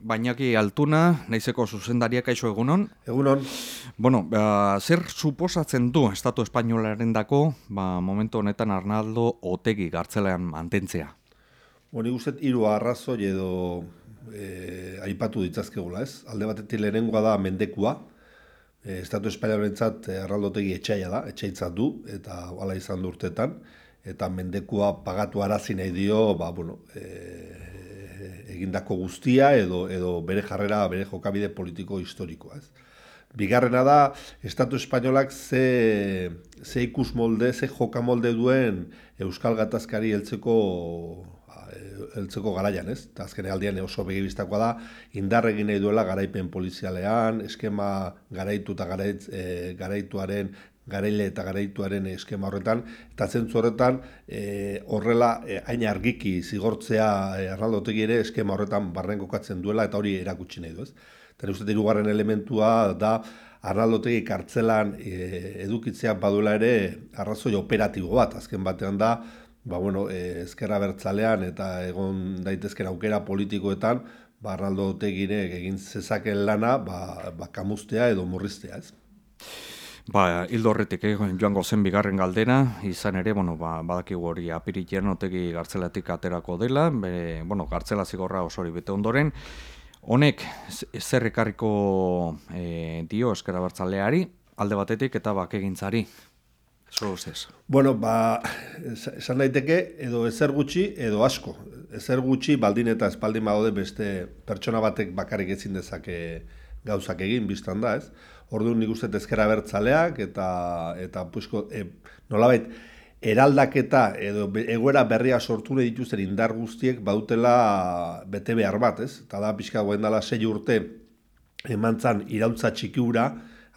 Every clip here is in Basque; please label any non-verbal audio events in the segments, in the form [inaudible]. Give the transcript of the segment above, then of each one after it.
Bainaki Altuna, naizeko zuzendariak kaixo egunon. Egunon. Bueno, ba, zer suposatzen du Estatu Espainolaren dako, ba, momentu honetan Arnaldo Otegi gartzelean mantentzea? Bueno, nik uste hiru arrazoi edo e, aipatu ditzazkegula, ez? Alde batetik lehenengoa da mendekua. E, Estatu Espainolaren zat, e, Arnaldo Otegi etxaila da, etxaitzat du, eta hala izan du urtetan. Eta mendekua pagatu arazi nahi dio, ba, bueno, e, egindako guztia edo edo bere jarrera, bere jokabide politiko historikoa, ez. Bigarrena da Estatu espainolak ze ze ikus molde, ze joka molde duen euskal gatazkari heltzeko heltzeko garaian, ez? Ta azken aldian oso begibistakoa da indar egin nahi duela garaipen polizialean, eskema garaitu eta garaitz, e, garaituaren garaile eta garaituaren eskema horretan, eta zentzu horretan e, horrela e, hain argiki zigortzea e, arnaldotegi ere eskema horretan barren kokatzen duela eta hori erakutsi nahi du, ez? Eta uste irugarren elementua da arnaldotegi kartzelan e, edukitzea baduela ere arrazoi operatibo bat, azken batean da, ba, bueno, e, ezkerra bertzalean eta egon daitezken aukera politikoetan, ba, arnaldotegi egin zezaken lana, ba, ba, kamustea edo murriztea, ez? Ba, hildo horretik eh, joango zen bigarren galdera, izan ere, bueno, ba, badakigu hori apiritian otegi gartzelatik aterako dela, be, bueno, gartzela zigorra osori bete ondoren, honek zer ekarriko e, dio eskera bertzaleari, alde batetik eta bak egintzari. Zo ustez. Bueno, ba, esan daiteke, edo ezer gutxi, edo asko. Ezer gutxi, baldin eta espaldin badode beste pertsona batek bakarrik ezin dezake gauzak egin, biztan da, ez? Orduan nik uste ezkera bertzaleak eta eta pusko e, nolabait eraldaketa edo egoera berria sortu nahi dituzten indar guztiek badutela bete behar bat, ez? Eta da pixka goen dela sei urte emantzan irautza txikiura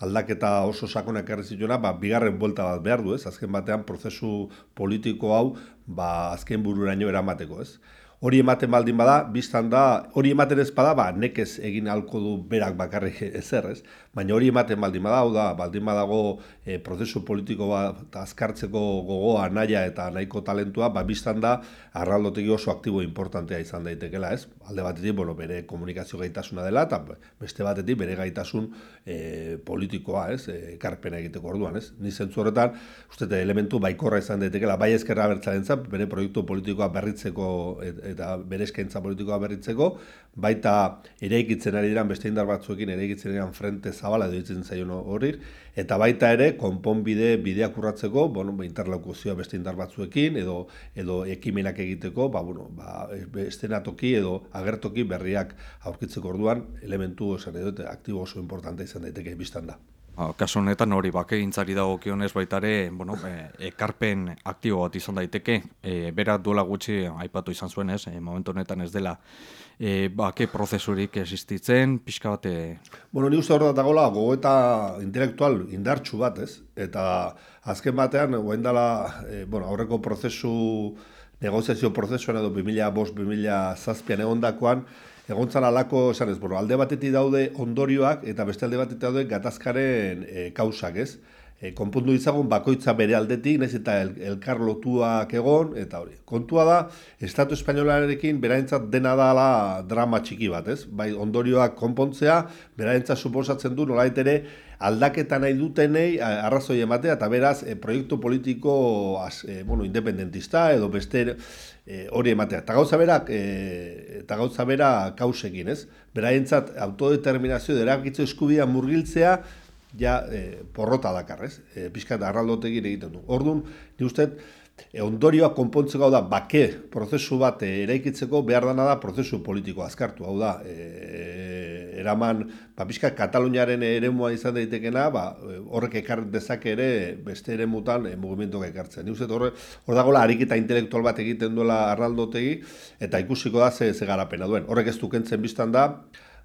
aldaketa oso sakonak erri zituena, ba, bigarren buelta bat behar du, ez? Azken batean prozesu politiko hau ba, azken bururaino eramateko, ez? Hori ematen baldin bada, biztan da, hori ematen ez bada, ba, nekez egin halko du berak bakarrik [laughs] ezer, ez? Baina hori ematen baldin bada, da, baldin badago e, prozesu politiko bat azkartzeko gogoa, naia eta nahiko talentua, ba, biztan da, arraldotegi oso aktibo importantea izan daitekela, ez? Alde batetik, bueno, bere komunikazio gaitasuna dela, eta beste batetik bere gaitasun e, politikoa, ez? E, karpena egiteko orduan, ez? Ni zentzu horretan, uste, elementu baikorra izan daitekela, bai ezkerra bertzaren bere proiektu politikoa berritzeko, et, eta bere eskaintza politikoa berritzeko, baita eraikitzen ari diran beste indar batzuekin eraikitzen diran frente zabala ditzen zaion hori, eta baita ere konponbide bideak urratzeko, bueno, ba, interlokuzioa beste indar batzuekin edo edo ekimenak egiteko, ba bueno, ba estenatoki edo agertoki berriak aurkitzeko orduan elementu esan edo aktibo oso importante izan daiteke bistan da. Ba, kasu honetan hori bakegintzari dago kionez baitare, bueno, e, ekarpen aktibo bat izan daiteke, e, bera duela gutxi aipatu izan zuen ez, e, momentu honetan ez dela e, bake prozesurik existitzen, pixka bate... Bueno, ni uste hor da dagoela gogoeta intelektual indartsu bat ez, eta azken batean, guen dela, e, bueno, aurreko prozesu, negoziazio prozesuan edo 2005-2006 zazpian egondakoan, egontzan alako, esan ez, bueno, alde batetik daude ondorioak eta beste alde batetik daude gatazkaren e, kausak, ez? E, konpundu izagun bakoitza bere aldetik, nez eta el, elkar lotuak egon, eta hori. Kontua da, Estatu Espainolarekin beraintzat dena dala drama txiki bat, ez? Bai, ondorioak konpontzea, beraintzat suposatzen du, nolait ere, aldaketa nahi dutenei arrazoi ematea, eta beraz, e, proiektu politiko az, e, bueno, independentista edo beste e, hori ematea. Eta gauza berak, e, eta gauza bera kausekin, ez? Beraintzat autodeterminazio derakitzo eskubia murgiltzea, ja e, porrota dakar, ez? E, Piskat arraldotegin egiten du. Orduan, ni uste, e, ondorioa konpontzeko da, bake prozesu bat e, eraikitzeko behar dana da prozesu politiko azkartu, hau da, e, eraman, ba, Piskat Kataluniaren eremua izan daitekena, ba, horrek ekar dezake ere beste ere mutan e, mugimendu ekartzen. Ni uste, horre, hor dagoela ariketa intelektual bat egiten duela arraldotegi, eta ikusiko da ze, ze garapena duen. Horrek ez dukentzen biztan da,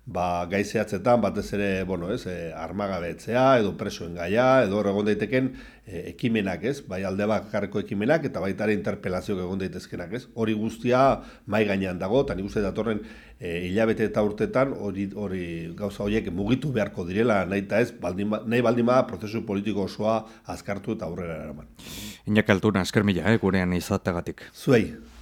ba, gaizeatzetan batez ere, bueno, ez, e, armagabetzea edo presoen gaia edo egon daiteken e, ekimenak, ez? Bai alde bakarreko ekimenak eta baita ere interpelazioak egon daitezkenak, ez? Hori guztia mai gainean dago eta nik uste datorren e, hilabete eta urtetan hori hori gauza horiek mugitu beharko direla nahita ez, baldin, ba, nahi baldin bada prozesu politiko osoa azkartu eta aurrera eraman. Inak altuna, esker mila, eh, gurean izategatik. Zuei.